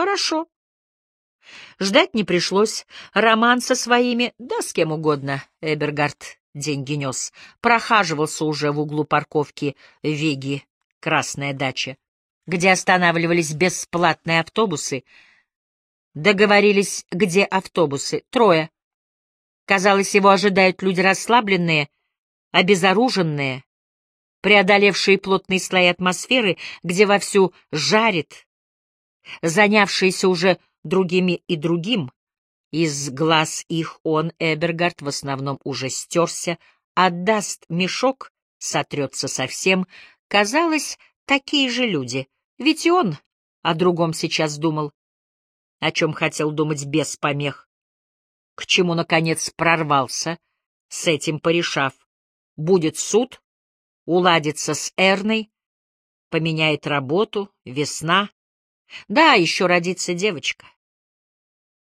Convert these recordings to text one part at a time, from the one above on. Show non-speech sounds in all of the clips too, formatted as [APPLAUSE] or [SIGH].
Хорошо. Ждать не пришлось. Роман со своими, да с кем угодно, Эбергард деньги нес, прохаживался уже в углу парковки Веги, Красная дача, где останавливались бесплатные автобусы. Договорились, где автобусы. Трое. Казалось, его ожидают люди расслабленные, обезоруженные, преодолевшие плотные слои атмосферы, где вовсю жарит, занявшиеся уже другими и другим. Из глаз их он, Эбергард, в основном уже стерся, отдаст мешок, сотрется совсем. Казалось, такие же люди, ведь и он о другом сейчас думал, о чем хотел думать без помех. К чему, наконец, прорвался, с этим порешав. Будет суд, уладится с Эрной, поменяет работу, весна. Да, еще родится девочка.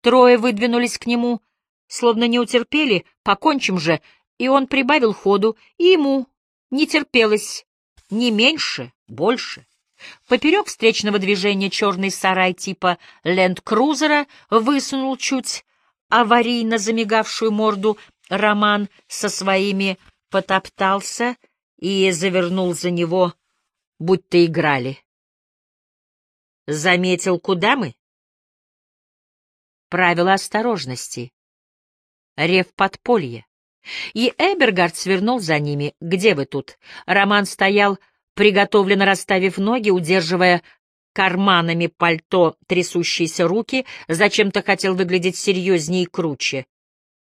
Трое выдвинулись к нему, словно не утерпели, покончим же, и он прибавил ходу, и ему не терпелось, не меньше, больше. Поперек встречного движения черный сарай типа ленд-крузера высунул чуть аварийно замигавшую морду Роман со своими потоптался и завернул за него, будто играли. Заметил, куда мы? Правило осторожности. Рев подполье. И Эбергард свернул за ними. «Где вы тут?» Роман стоял, приготовленно расставив ноги, удерживая карманами пальто трясущиеся руки, зачем-то хотел выглядеть серьезнее и круче.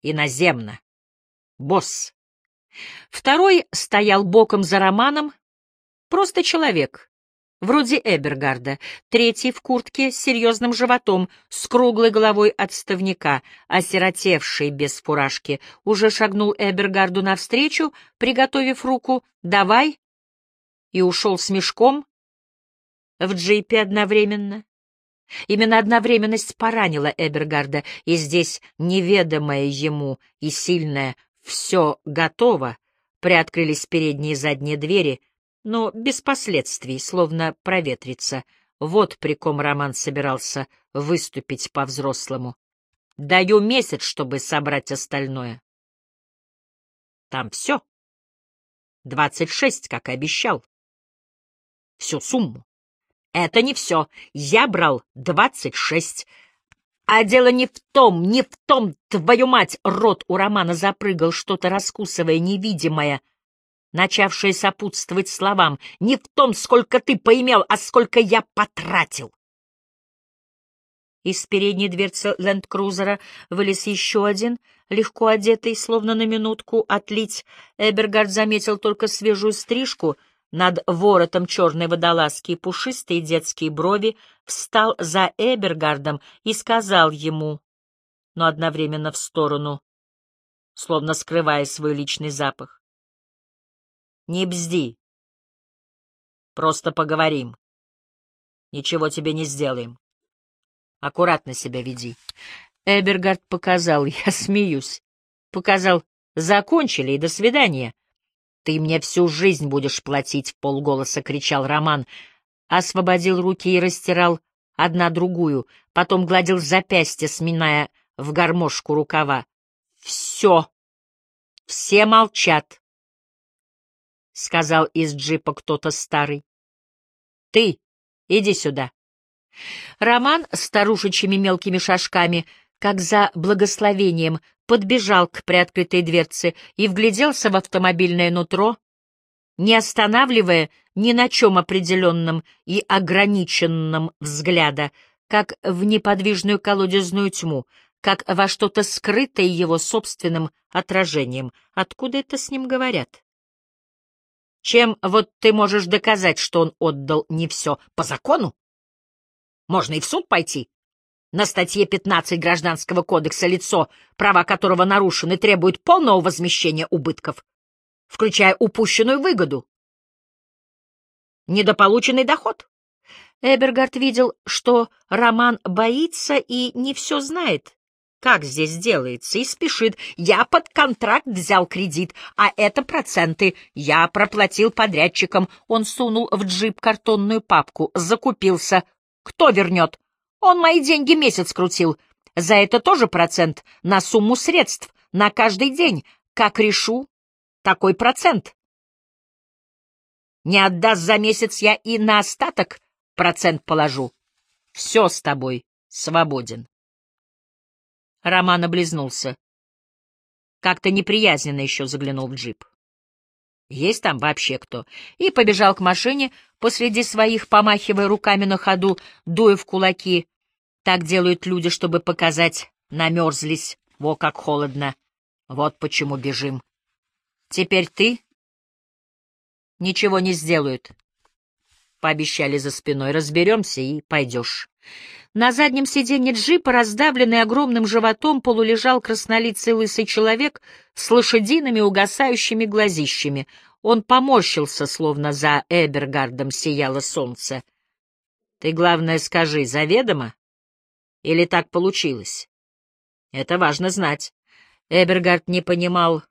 Иноземно. Босс. Второй стоял боком за Романом, просто человек, вроде Эбергарда, третий в куртке с серьезным животом, с круглой головой отставника, осиротевший без фуражки, уже шагнул Эбергарду навстречу, приготовив руку «давай», и ушел с мешком в джипе одновременно. Именно одновременность поранила Эбергарда, и здесь неведомое ему и сильное «все готово», приоткрылись передние и задние двери — но без последствий, словно проветриться. Вот при ком Роман собирался выступить по-взрослому. Даю месяц, чтобы собрать остальное. Там все. Двадцать шесть, как и обещал. Всю сумму. Это не все. Я брал двадцать шесть. А дело не в том, не в том, твою мать! Рот у Романа запрыгал, что-то раскусывая невидимое — начавшее сопутствовать словам, не в том, сколько ты поимел, а сколько я потратил. Из передней дверцы ленд-крузера вылез еще один, легко одетый, словно на минутку отлить. Эбергард заметил только свежую стрижку над воротом черной водолазки и пушистые детские брови, встал за Эбергардом и сказал ему, но одновременно в сторону, словно скрывая свой личный запах. Не бзди. Просто поговорим. Ничего тебе не сделаем. Аккуратно себя веди. Эбергард показал, [LAUGHS] я смеюсь. Показал, закончили и до свидания. Ты мне всю жизнь будешь платить, — в полголоса кричал Роман. Освободил руки и растирал одна другую, потом гладил запястье, сминая в гармошку рукава. Все. Все молчат. — сказал из джипа кто-то старый. — Ты, иди сюда. Роман старушечьими мелкими шажками, как за благословением, подбежал к приоткрытой дверце и вгляделся в автомобильное нутро, не останавливая ни на чем определенном и ограниченном взгляда, как в неподвижную колодезную тьму, как во что-то скрытое его собственным отражением. Откуда это с ним говорят? Чем вот ты можешь доказать, что он отдал не все? По закону? Можно и в суд пойти. На статье 15 Гражданского кодекса лицо, права которого нарушены, требует полного возмещения убытков, включая упущенную выгоду. Недополученный доход. Эбергард видел, что Роман боится и не все знает как здесь делается, и спешит. Я под контракт взял кредит, а это проценты. Я проплатил подрядчикам. Он сунул в джип картонную папку, закупился. Кто вернет? Он мои деньги месяц крутил. За это тоже процент на сумму средств, на каждый день. Как решу, такой процент. Не отдаст за месяц я и на остаток процент положу. Все с тобой свободен. Роман облизнулся. Как-то неприязненно еще заглянул в джип. Есть там вообще кто? И побежал к машине, посреди своих, помахивая руками на ходу, дуя в кулаки. Так делают люди, чтобы показать, намерзлись, во как холодно. Вот почему бежим. Теперь ты? Ничего не сделают. Пообещали за спиной. Разберемся и пойдешь. На заднем сиденье джипа, раздавленный огромным животом, полулежал краснолицый лысый человек с лошадиными угасающими глазищами. Он поморщился, словно за Эбергардом сияло солнце. — Ты, главное, скажи, заведомо? Или так получилось? Это важно знать. Эбергард не понимал...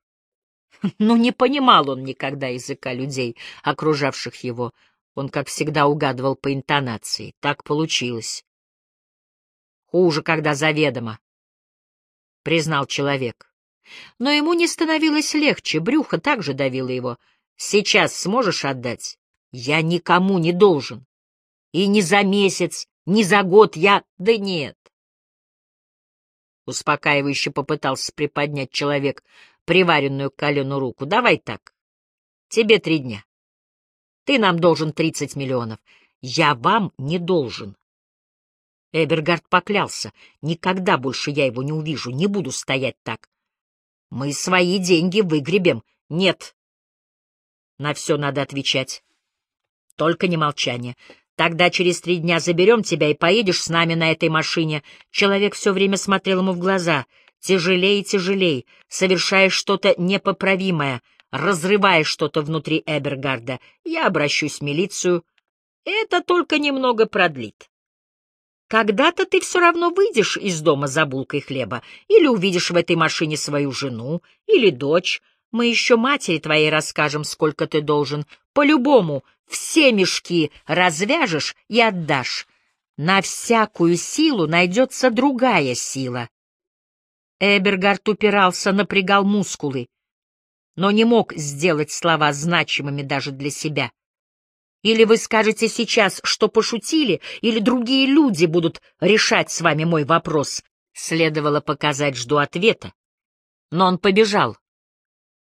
[LAUGHS] Ну, не понимал он никогда языка людей, окружавших его. Он, как всегда, угадывал по интонации. Так получилось. Хуже, когда заведомо, — признал человек. Но ему не становилось легче, брюхо также давило его. Сейчас сможешь отдать? Я никому не должен. И ни за месяц, ни за год я... Да нет. Успокаивающе попытался приподнять человек приваренную к колену руку. Давай так. Тебе три дня. Ты нам должен тридцать миллионов. Я вам не должен. Эбергард поклялся. Никогда больше я его не увижу, не буду стоять так. Мы свои деньги выгребем. Нет. На все надо отвечать. Только не молчание. Тогда через три дня заберем тебя и поедешь с нами на этой машине. Человек все время смотрел ему в глаза. Тяжелее и тяжелее, совершая что-то непоправимое, разрывая что-то внутри Эбергарда. Я обращусь в милицию. Это только немного продлит. Когда-то ты все равно выйдешь из дома за булкой хлеба, или увидишь в этой машине свою жену, или дочь. Мы еще матери твоей расскажем, сколько ты должен. По-любому, все мешки развяжешь и отдашь. На всякую силу найдется другая сила. Эбергард упирался, напрягал мускулы, но не мог сделать слова значимыми даже для себя. Или вы скажете сейчас, что пошутили, или другие люди будут решать с вами мой вопрос. Следовало показать, жду ответа. Но он побежал,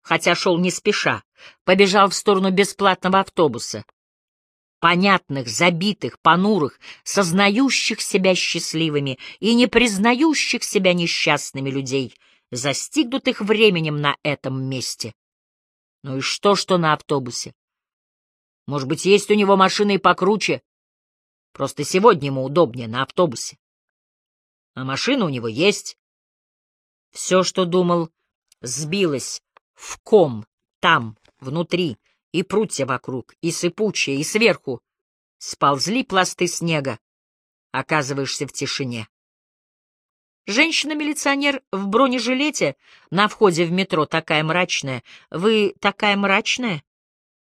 хотя шел не спеша, побежал в сторону бесплатного автобуса. Понятных, забитых, понурых, сознающих себя счастливыми и не признающих себя несчастными людей, застигнутых временем на этом месте. Ну и что, что на автобусе? Может быть, есть у него машины и покруче. Просто сегодня ему удобнее на автобусе. А машина у него есть. Все, что думал, сбилось в ком там, внутри, и прутья вокруг, и сыпучие, и сверху. Сползли пласты снега. Оказываешься в тишине. Женщина-милиционер в бронежилете на входе в метро такая мрачная. Вы такая мрачная?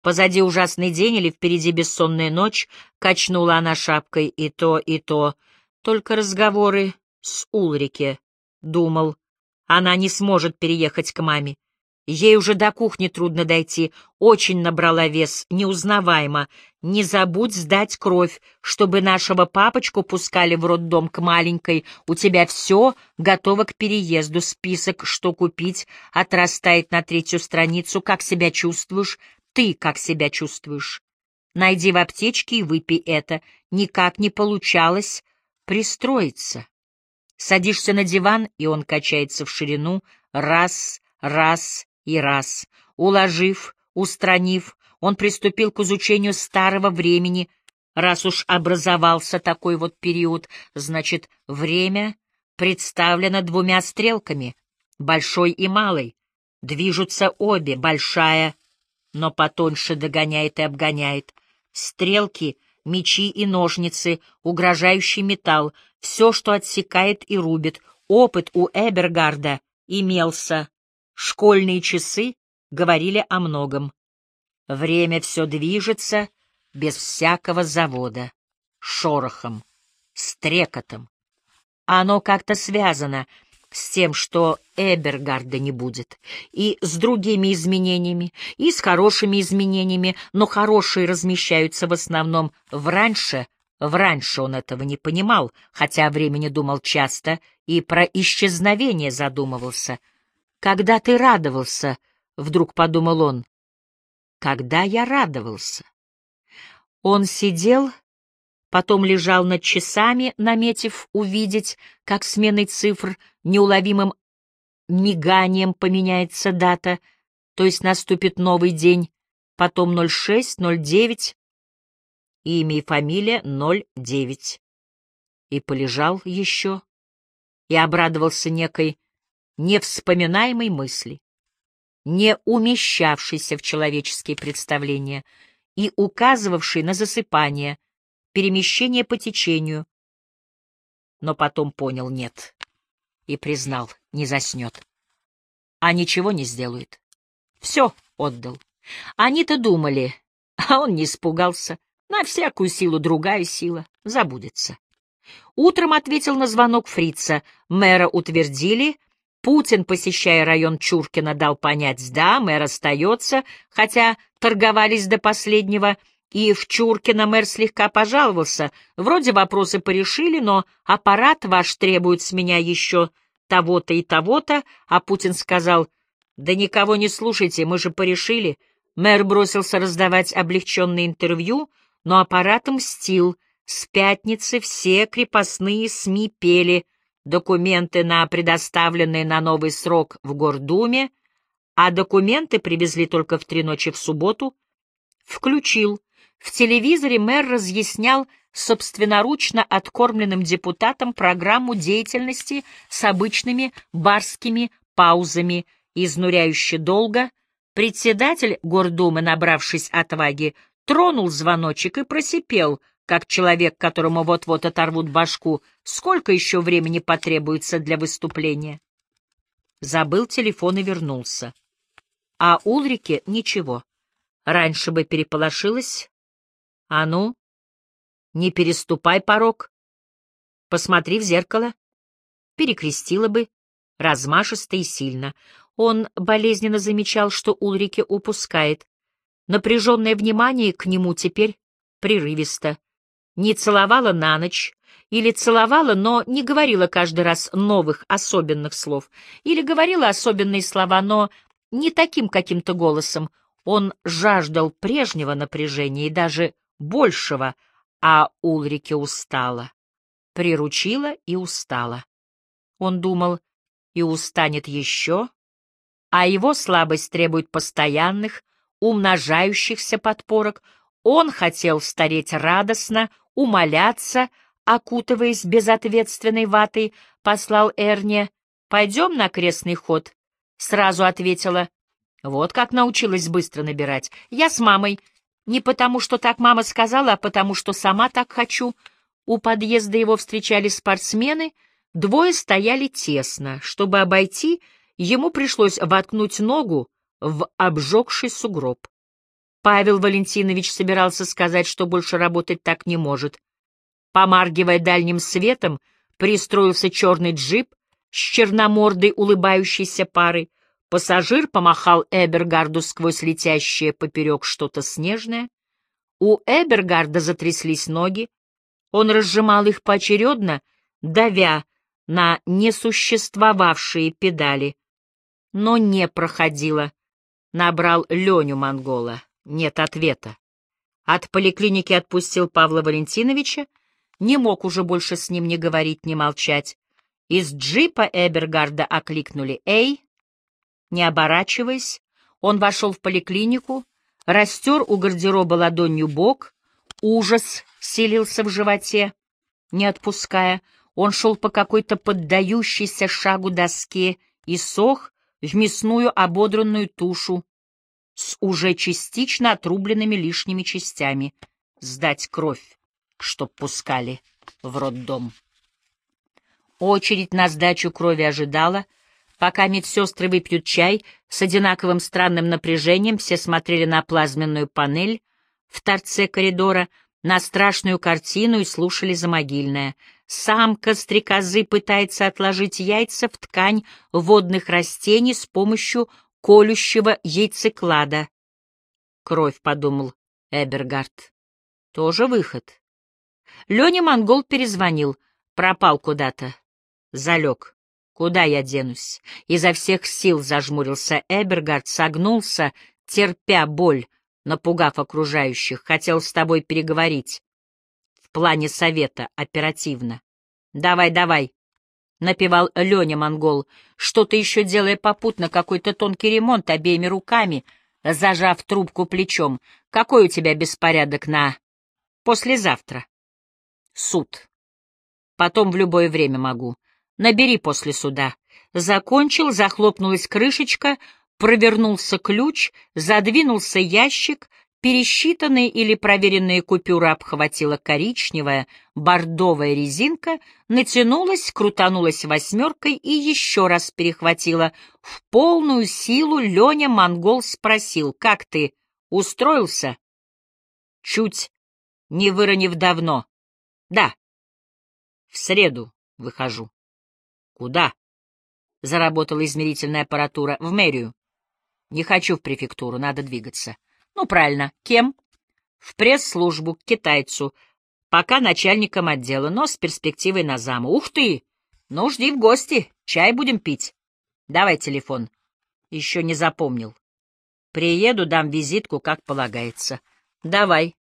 Позади ужасный день или впереди бессонная ночь, качнула она шапкой и то, и то. Только разговоры с Улрике, думал. Она не сможет переехать к маме. Ей уже до кухни трудно дойти, очень набрала вес, неузнаваемо. Не забудь сдать кровь, чтобы нашего папочку пускали в роддом к маленькой. У тебя все готово к переезду, список, что купить, отрастает на третью страницу, как себя чувствуешь, ты как себя чувствуешь? Найди в аптечке и выпей это. Никак не получалось пристроиться. Садишься на диван, и он качается в ширину, раз, раз и раз. Уложив, устранив, он приступил к изучению старого времени. Раз уж образовался такой вот период, значит, время представлено двумя стрелками, большой и малой. Движутся обе, большая но потоньше догоняет и обгоняет. Стрелки, мечи и ножницы, угрожающий металл, все, что отсекает и рубит. Опыт у Эбергарда имелся. Школьные часы говорили о многом. Время все движется без всякого завода, шорохом, стрекотом, Оно как-то связано с тем, что Эбергарда не будет, и с другими изменениями, и с хорошими изменениями, но хорошие размещаются в основном в раньше, в раньше он этого не понимал, хотя о времени думал часто и про исчезновение задумывался. «Когда ты радовался?» — вдруг подумал он. «Когда я радовался?» Он сидел потом лежал над часами, наметив увидеть, как сменой цифр неуловимым миганием поменяется дата, то есть наступит новый день, потом 06, 09, имя и фамилия 09. И полежал еще, и обрадовался некой невспоминаемой мысли, не умещавшейся в человеческие представления и указывавшей на засыпание, перемещение по течению. Но потом понял — нет. И признал — не заснет. А ничего не сделает. Все отдал. Они-то думали, а он не испугался. На всякую силу другая сила забудется. Утром ответил на звонок фрица. Мэра утвердили. Путин, посещая район Чуркина, дал понять, да, мэр остается, хотя торговались до последнего — и в Чуркино мэр слегка пожаловался. Вроде вопросы порешили, но аппарат ваш требует с меня еще того-то и того-то, а Путин сказал, «Да никого не слушайте, мы же порешили». Мэр бросился раздавать облегченные интервью, но аппарат мстил. С пятницы все крепостные СМИ пели документы на предоставленные на новый срок в Гордуме, а документы привезли только в три ночи в субботу. Включил в телевизоре мэр разъяснял собственноручно откормленным депутатам программу деятельности с обычными барскими паузами, изнуряюще долго. Председатель Гордумы, набравшись отваги, тронул звоночек и просипел, как человек, которому вот-вот оторвут башку, сколько еще времени потребуется для выступления. Забыл телефон и вернулся. А Улрике ничего. Раньше бы переполошилась, а ну, не переступай порог. Посмотри в зеркало. Перекрестила бы, размашисто и сильно. Он болезненно замечал, что Улрике упускает. Напряженное внимание к нему теперь прерывисто. Не целовала на ночь, или целовала, но не говорила каждый раз новых, особенных слов, или говорила особенные слова, но не таким каким-то голосом. Он жаждал прежнего напряжения и даже большего, а Улрике устала. Приручила и устала. Он думал, и устанет еще, а его слабость требует постоянных, умножающихся подпорок. Он хотел стареть радостно, умоляться, окутываясь безответственной ватой, послал Эрне «Пойдем на крестный ход?» Сразу ответила «Вот как научилась быстро набирать. Я с мамой. Не потому, что так мама сказала, а потому, что сама так хочу. У подъезда его встречали спортсмены, двое стояли тесно. Чтобы обойти, ему пришлось воткнуть ногу в обжегший сугроб. Павел Валентинович собирался сказать, что больше работать так не может. Помаргивая дальним светом, пристроился черный джип с черномордой улыбающейся парой. Пассажир помахал Эбергарду сквозь летящее поперек что-то снежное. У Эбергарда затряслись ноги. Он разжимал их поочередно, давя на несуществовавшие педали. Но не проходило. Набрал Леню Монгола. Нет ответа. От поликлиники отпустил Павла Валентиновича. Не мог уже больше с ним ни говорить, ни молчать. Из джипа Эбергарда окликнули «Эй!» Не оборачиваясь, он вошел в поликлинику, растер у гардероба ладонью бок, ужас селился в животе, не отпуская. Он шел по какой-то поддающейся шагу доске и сох в мясную ободранную тушу с уже частично отрубленными лишними частями. Сдать кровь, чтоб пускали в роддом. Очередь на сдачу крови ожидала — Пока медсестры выпьют чай, с одинаковым странным напряжением все смотрели на плазменную панель в торце коридора, на страшную картину и слушали замогильное. самка стрекозы пытается отложить яйца в ткань водных растений с помощью колющего яйцеклада. Кровь, — подумал Эбергард. Тоже выход. Леня Монгол перезвонил, пропал куда-то. Залег. Куда я денусь? Изо всех сил зажмурился Эбергард, согнулся, терпя боль, напугав окружающих. Хотел с тобой переговорить. В плане совета, оперативно. Давай, давай. Напевал Леня Монгол, что-то еще делая попутно, какой-то тонкий ремонт обеими руками — зажав трубку плечом. «Какой у тебя беспорядок на... послезавтра?» «Суд. Потом в любое время могу. Набери после суда». Закончил, захлопнулась крышечка, провернулся ключ, задвинулся ящик, Пересчитанные или проверенные купюры обхватила коричневая, бордовая резинка, натянулась, крутанулась восьмеркой и еще раз перехватила. В полную силу Леня Монгол спросил, «Как ты, устроился?» Чуть не выронив давно. «Да, в среду выхожу». «Куда?» — заработала измерительная аппаратура. «В мэрию. Не хочу в префектуру, надо двигаться». Ну, правильно. Кем? В пресс-службу, к китайцу. Пока начальником отдела, но с перспективой на заму. Ух ты! Ну, жди в гости. Чай будем пить. Давай телефон. Еще не запомнил. Приеду, дам визитку, как полагается. Давай.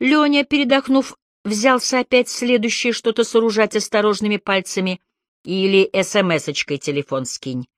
Леня, передохнув, взялся опять следующее что-то сооружать осторожными пальцами. Или смс-очкой телефон скинь.